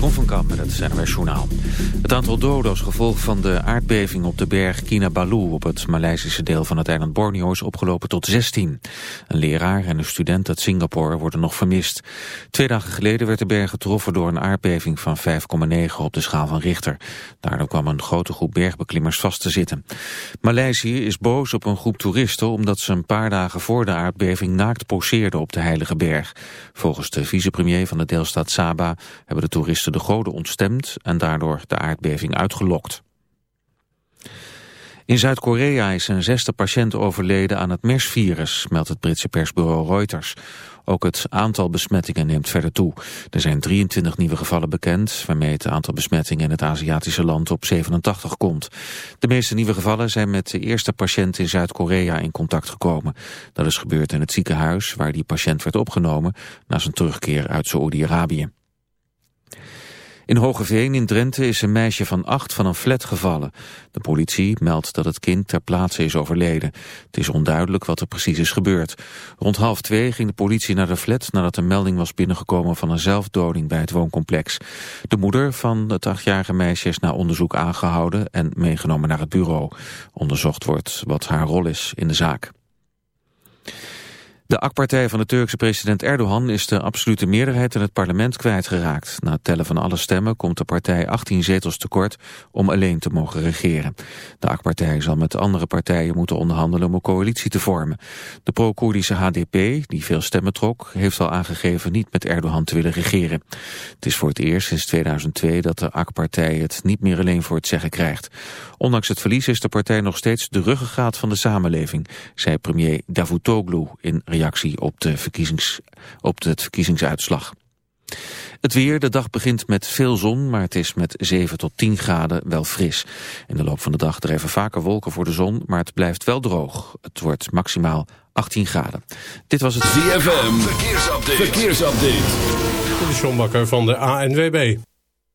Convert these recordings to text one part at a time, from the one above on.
Jeroen van Kamp met het Journaal. Het aantal doden als gevolg van de aardbeving op de berg Kinabalu... op het Maleisische deel van het eiland Borneo is opgelopen tot 16. Een leraar en een student uit Singapore worden nog vermist. Twee dagen geleden werd de berg getroffen door een aardbeving van 5,9 op de schaal van Richter. Daardoor kwam een grote groep bergbeklimmers vast te zitten. Maleisië is boos op een groep toeristen... omdat ze een paar dagen voor de aardbeving naakt poseerden op de Heilige Berg. Volgens de vicepremier van de deelstaat Sabah hebben de toeristen de goden ontstemd en daardoor de aardbeving uitgelokt. In Zuid-Korea is een zesde patiënt overleden aan het MERS-virus, meldt het Britse persbureau Reuters. Ook het aantal besmettingen neemt verder toe. Er zijn 23 nieuwe gevallen bekend, waarmee het aantal besmettingen in het Aziatische land op 87 komt. De meeste nieuwe gevallen zijn met de eerste patiënt in Zuid-Korea in contact gekomen. Dat is gebeurd in het ziekenhuis waar die patiënt werd opgenomen na zijn terugkeer uit Saoedi-Arabië. In Hogeveen in Drenthe is een meisje van acht van een flat gevallen. De politie meldt dat het kind ter plaatse is overleden. Het is onduidelijk wat er precies is gebeurd. Rond half twee ging de politie naar de flat nadat een melding was binnengekomen van een zelfdoding bij het wooncomplex. De moeder van het achtjarige meisje is na onderzoek aangehouden en meegenomen naar het bureau. Onderzocht wordt wat haar rol is in de zaak. De AK-partij van de Turkse president Erdogan is de absolute meerderheid in het parlement kwijtgeraakt. Na het tellen van alle stemmen komt de partij 18 zetels tekort om alleen te mogen regeren. De AK-partij zal met andere partijen moeten onderhandelen om een coalitie te vormen. De pro-Koerdische HDP, die veel stemmen trok, heeft al aangegeven niet met Erdogan te willen regeren. Het is voor het eerst sinds 2002 dat de AK-partij het niet meer alleen voor het zeggen krijgt. Ondanks het verlies is de partij nog steeds de ruggengraat van de samenleving, zei premier Davutoglu in reactie op, de verkiezings, op het verkiezingsuitslag. Het weer, de dag begint met veel zon, maar het is met 7 tot 10 graden wel fris. In de loop van de dag drijven vaker wolken voor de zon, maar het blijft wel droog. Het wordt maximaal 18 graden. Dit was het ZFM, verkeersupdate. verkeersupdate. De Sjombakker van de ANWB.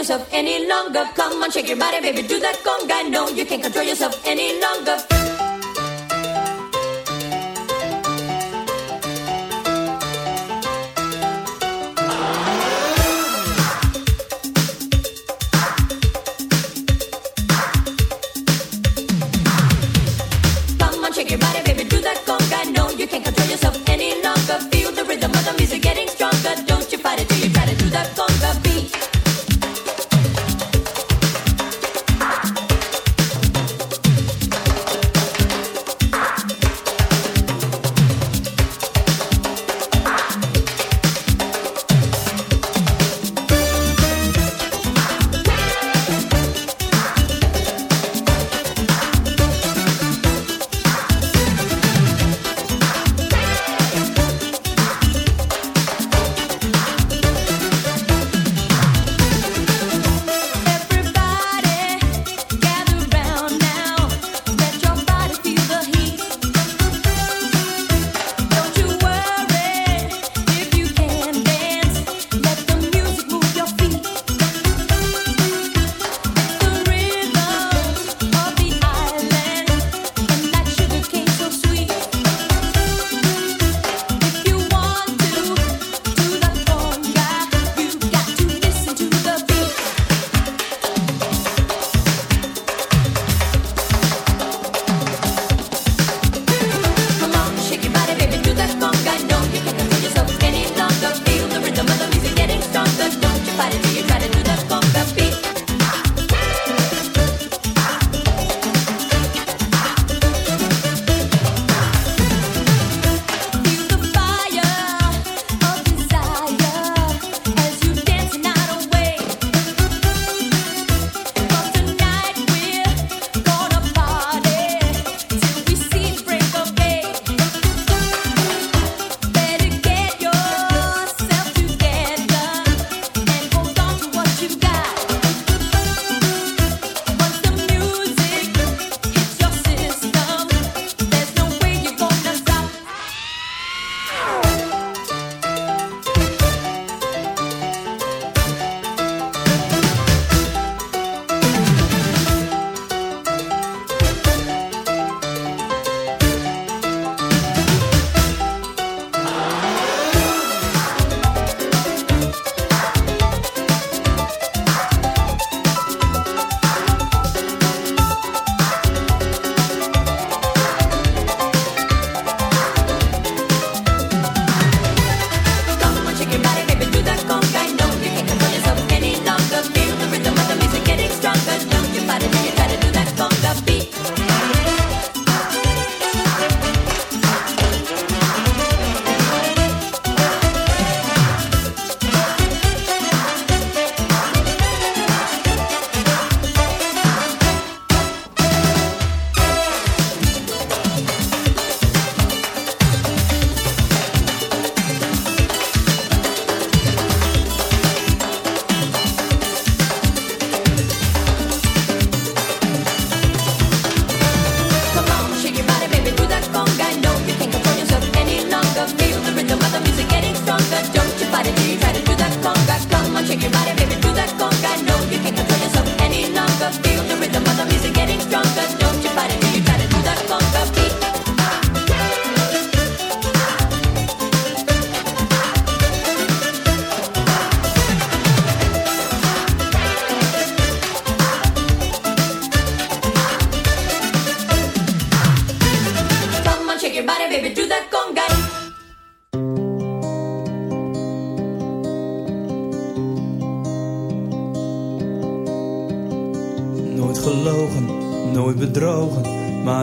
yourself any longer. Come on, shake your body, baby, do that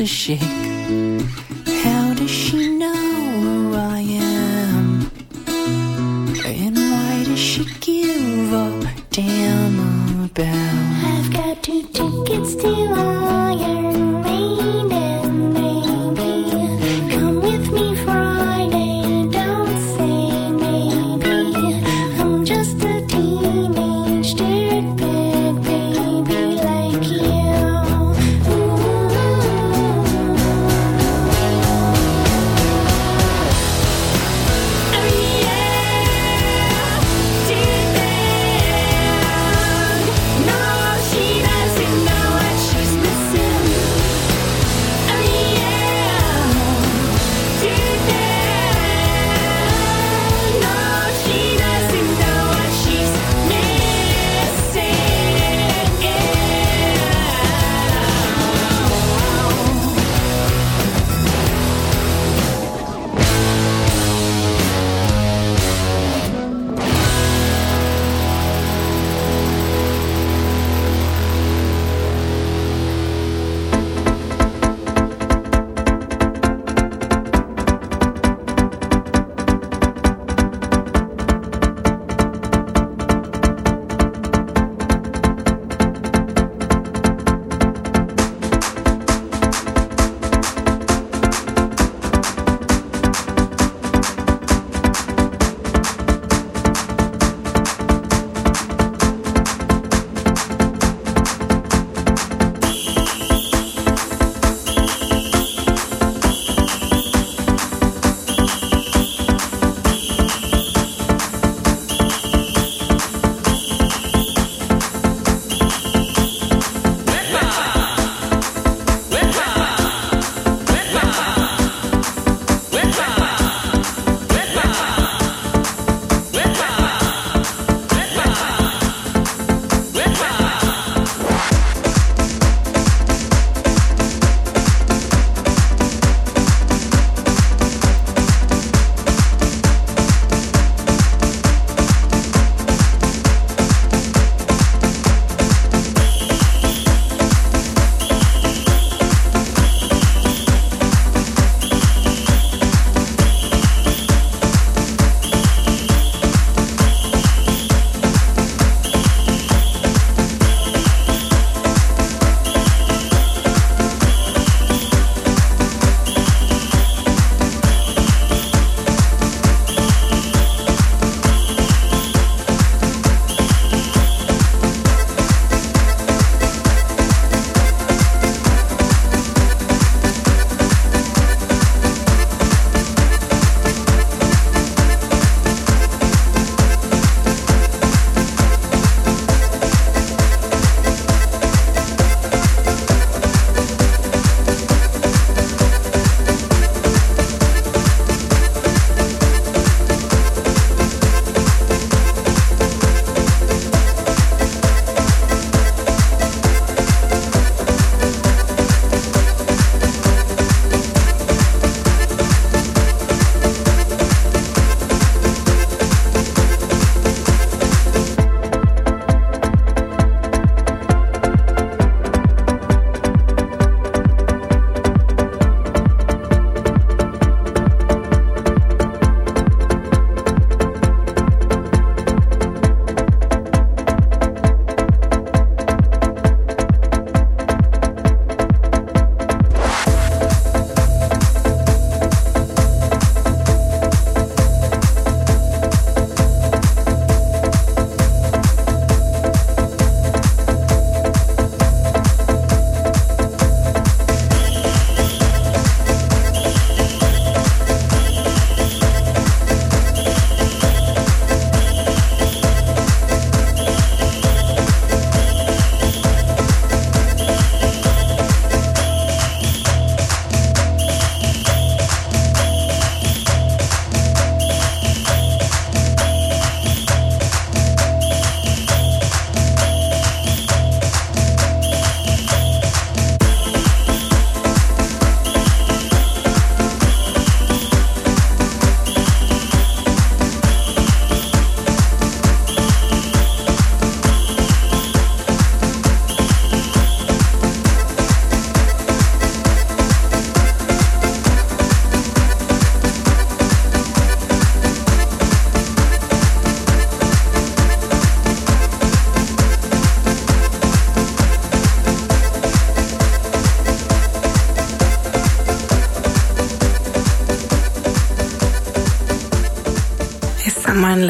the shade.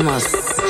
almas.